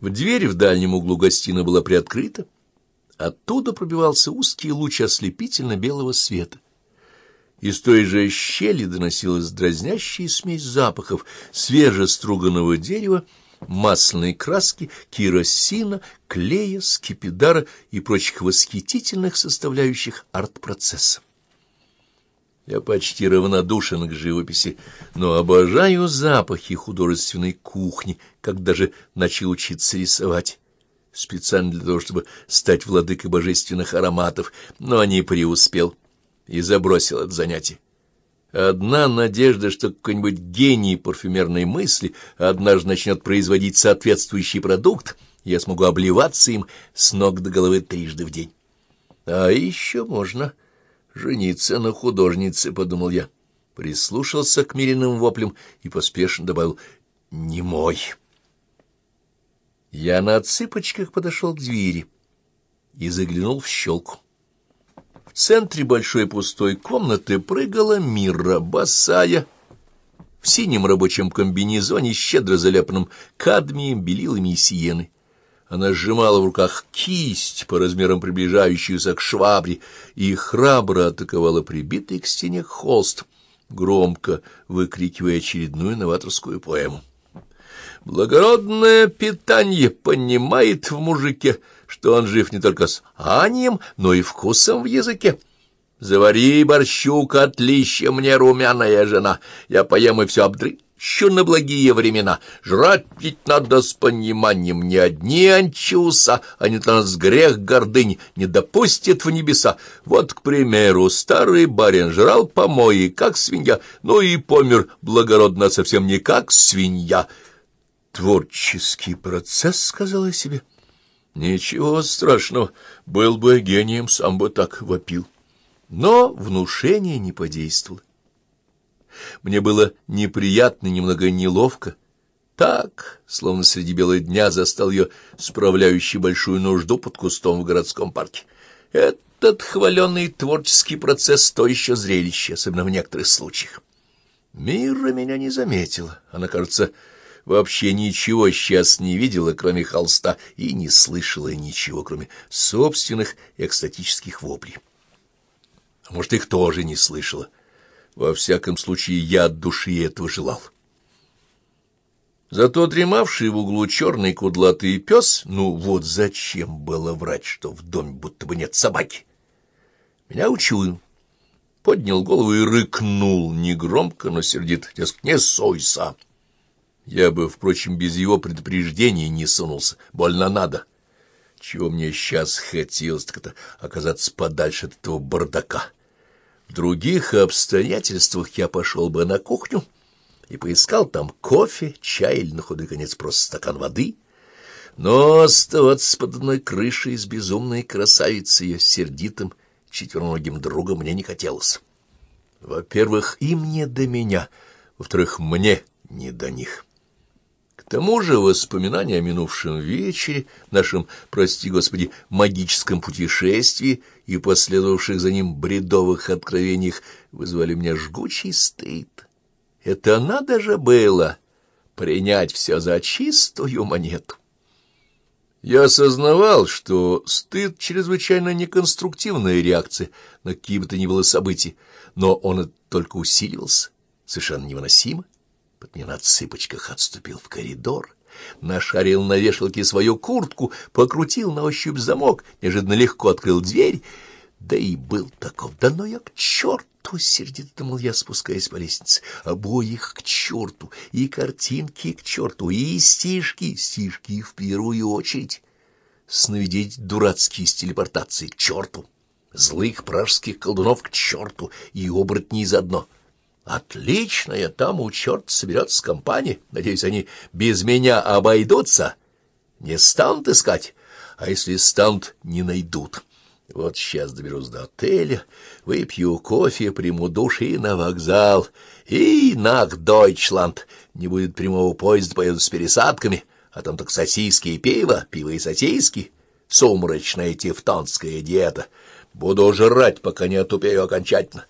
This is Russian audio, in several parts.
В дверь в дальнем углу гостиной была приоткрыта. Оттуда пробивался узкий луч ослепительно-белого света. Из той же щели доносилась дразнящая смесь запахов свежеструганного дерева, масляной краски, керосина, клея, скипидара и прочих восхитительных составляющих арт-процесса. Я почти равнодушен к живописи, но обожаю запахи художественной кухни, как даже начал учиться рисовать. Специально для того, чтобы стать владыкой божественных ароматов, но не преуспел и забросил это занятие. Одна надежда, что какой-нибудь гений парфюмерной мысли однажды начнет производить соответствующий продукт, я смогу обливаться им с ног до головы трижды в день. А еще можно жениться на художнице, — подумал я. Прислушался к миренным воплям и поспешно добавил «не мой». Я на цыпочках подошел к двери и заглянул в щелку. В центре большой пустой комнаты прыгала Мира, босая, в синем рабочем комбинезоне, щедро заляпанном кадмием, белилами и сиеной. Она сжимала в руках кисть, по размерам приближающуюся к швабре, и храбро атаковала прибитый к стене холст, громко выкрикивая очередную новаторскую поэму. Благородное питание понимает в мужике, что он жив не только с анием, но и вкусом в языке. Завари борщу котлище мне, румяная жена, я поем и все обдры еще на благие времена. Жрать ведь надо с пониманием не одни анчуса, а не нас грех гордынь не допустит в небеса. Вот, к примеру, старый барин жрал помои, как свинья, ну и помер благородно совсем не как свинья. Творческий процесс, сказала себе. Ничего страшного, был бы гением, сам бы так вопил. Но внушение не подействовало. Мне было неприятно, немного неловко. Так, словно среди белого дня застал ее справляющий большую нужду под кустом в городском парке. Этот хваленный творческий процесс — то еще зрелище, особенно в некоторых случаях. Мира меня не заметила. Она, кажется, вообще ничего сейчас не видела, кроме холста, и не слышала ничего, кроме собственных экстатических воплей. А может, их тоже не слышала. Во всяком случае, я от души этого желал. Зато дремавший в углу черный кудлатый пес, ну вот зачем было врать, что в доме будто бы нет собаки? Меня учуял, поднял голову и рыкнул, негромко, но сердит, дескать, не сойся. Я бы, впрочем, без его предупреждения не сунулся, больно надо. Чего мне сейчас хотелось, так это оказаться подальше от этого бардака. В других обстоятельствах я пошел бы на кухню и поискал там кофе, чай или, на худой конец, просто стакан воды. Но оставаться под одной крышей с безумной красавицей ее сердитым четвероногим другом мне не хотелось. Во-первых, им не до меня, во-вторых, мне не до них. Тому же воспоминания о минувшем вечере, нашем, прости господи, магическом путешествии и последовавших за ним бредовых откровениях вызвали меня жгучий стыд. Это надо было принять все за чистую монету. Я осознавал, что стыд — чрезвычайно неконструктивная реакция на какие бы то ни было события, но он только усиливался, совершенно невыносимо. Меня на цыпочках отступил в коридор, нашарил на вешалке свою куртку, покрутил на ощупь замок, неожиданно легко открыл дверь. Да и был таков, да ну я к черту, сердито думал я, спускаясь по лестнице, обоих к черту, и картинки к черту, и стишки, стишки в первую очередь. Сновидеть дурацкие с телепортацией к черту, злых пражских колдунов к черту! И оборотней заодно. Отличная, там у черта соберется компания. Надеюсь, они без меня обойдутся. Не станут искать, а если станут, не найдут. Вот сейчас доберусь до отеля, выпью кофе, приму душ и на вокзал. И нах, Дойчланд! Не будет прямого поезда, поеду с пересадками, а там так сосиски и пиво, пиво и сосиски. Сумрачная тевтонская диета. Буду жрать, пока не отупею окончательно.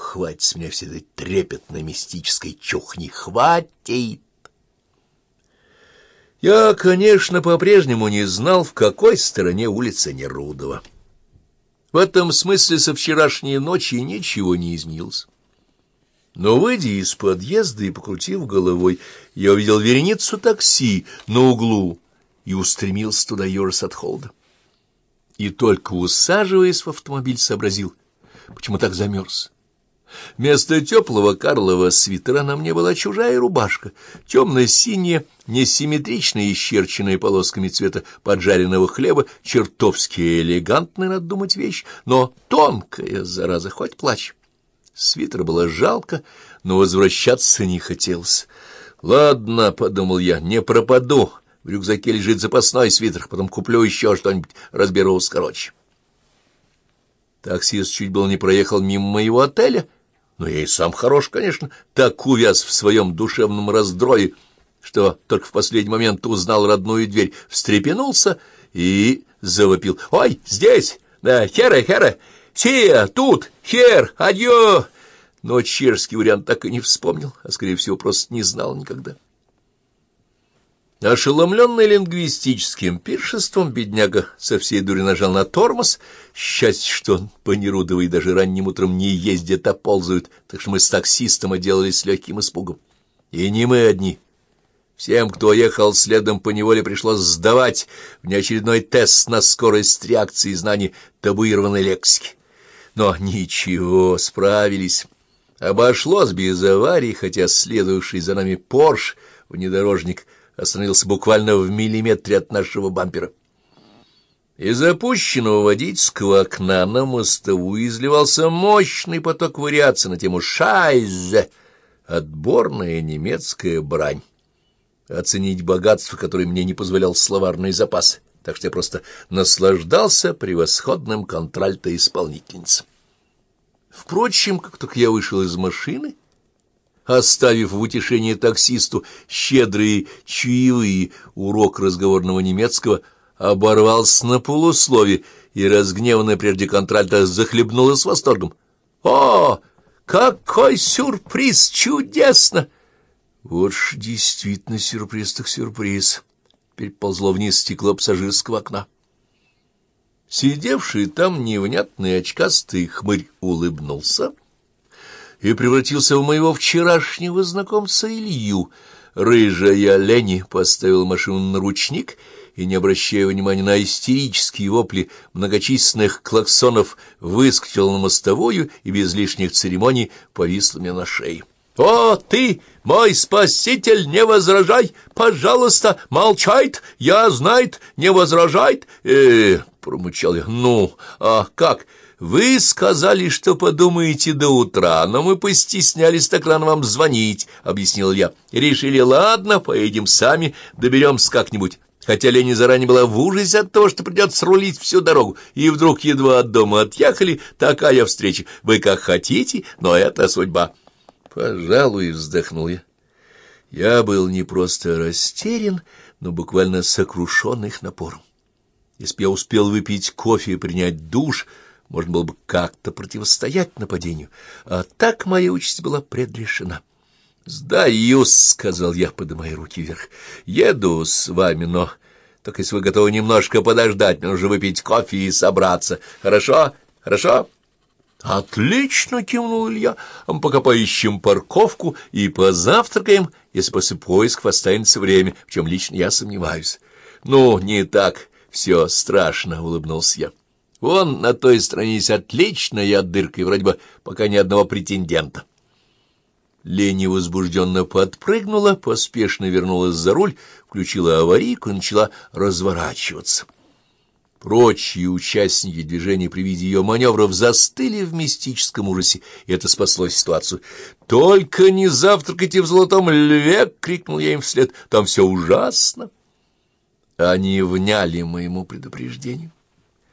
Хватит с меня всей этой трепетной мистической чухни, хватит! Я, конечно, по-прежнему не знал, в какой стороне улица Нерудова. В этом смысле со вчерашней ночи ничего не изменилось. Но, выйдя из подъезда и покрутив головой, я увидел вереницу такси на углу и устремился туда ежес от холода. И только усаживаясь в автомобиль, сообразил, почему так замерз. Вместо теплого карлового свитера на мне была чужая рубашка, темно-синяя, несимметрично исчерченная полосками цвета поджаренного хлеба, чертовски элегантная, надо думать, вещь, но тонкая, зараза, хоть плачь. Свитер было жалко, но возвращаться не хотелось. «Ладно», — подумал я, — «не пропаду. В рюкзаке лежит запасной свитер, потом куплю еще что-нибудь, разберусь короче». Таксист чуть было не проехал мимо моего отеля, — но я и сам хорош, конечно, так увяз в своем душевном раздрое, что только в последний момент узнал родную дверь, встрепенулся и завопил. «Ой, здесь! Да, хера, хера! Сия, тут! Хер! Адьё!» Но чешский вариант так и не вспомнил, а, скорее всего, просто не знал никогда. Ошеломленный лингвистическим пиршеством, бедняга со всей дури нажал на тормоз. Счастье, что он по Нерудовой даже ранним утром не ездит, а ползают, так что мы с таксистом отделались с легким испугом. И не мы одни. Всем, кто ехал следом по неволе, пришлось сдавать внеочередной тест на скорость реакции и знаний табуированной лексики. Но ничего, справились. Обошлось без аварий, хотя следующий за нами Порш, внедорожник — остановился буквально в миллиметре от нашего бампера. Из опущенного водительского окна на мостовую изливался мощный поток вариаций на тему «Шайзе» — отборная немецкая брань. Оценить богатство, которое мне не позволял словарный запас, так что я просто наслаждался превосходным контральто-исполнительницей. Впрочем, как только я вышел из машины, оставив в утешение таксисту щедрые чаевые, урок разговорного немецкого оборвался на полуслове, и разгневанная прежде контральта захлебнулась восторгом. «О, какой сюрприз! Чудесно!» Вот ж действительно сюрприз так сюрприз. Переползло вниз стекло пассажирского окна. Сидевший там невнятный очкастый хмырь улыбнулся — и превратился в моего вчерашнего знакомца Илью. Рыжая Лени поставила машину на ручник и, не обращая внимания на истерические вопли многочисленных клаксонов, выскочила на мостовую и без лишних церемоний повисла мне на шее. «О, ты, мой спаситель, не возражай! Пожалуйста, молчает! Я знает, не возражает!» «Э-э-э!» промычал я. «Ну, а как?» «Вы сказали, что подумаете до утра, но мы постеснялись так рано вам звонить», — объяснил я. «Решили, ладно, поедем сами, доберемся как-нибудь». Хотя Леня заранее была в ужасе от того, что придется рулить всю дорогу, и вдруг едва от дома отъехали, такая встреча. Вы как хотите, но это судьба. «Пожалуй», — вздохнул я. Я был не просто растерян, но буквально сокрушен их напором. Если бы я успел выпить кофе и принять душ — можно было бы как-то противостоять нападению, а так моя участь была предрешена. «Сдаюсь», — сказал я, поднимая руки вверх. «Еду с вами, но только если вы готовы немножко подождать, мне нужно выпить кофе и собраться. Хорошо? Хорошо?» «Отлично!» — кивнул Илья. «Мы пока поищем парковку и позавтракаем, если после поисков останется время, в чем лично я сомневаюсь». «Ну, не так все страшно», — улыбнулся я. Вон на той странице отличная дырка, и вроде бы пока ни одного претендента. Лени возбужденно подпрыгнула, поспешно вернулась за руль, включила аварийку и начала разворачиваться. Прочие участники движения при виде ее маневров застыли в мистическом ужасе, и это спасло ситуацию. «Только не завтракайте в золотом льве!» — крикнул я им вслед. «Там все ужасно!» Они вняли моему предупреждению.